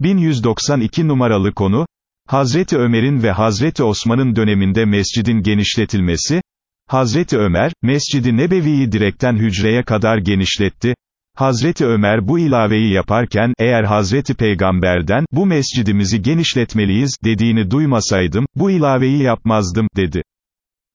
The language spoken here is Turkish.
1192 numaralı konu, Hazreti Ömer'in ve Hazreti Osman'ın döneminde mescidin genişletilmesi, Hazreti Ömer, Mescid-i Nebevi'yi direkten hücreye kadar genişletti, Hazreti Ömer bu ilaveyi yaparken, eğer Hazreti Peygamber'den, bu mescidimizi genişletmeliyiz, dediğini duymasaydım, bu ilaveyi yapmazdım, dedi.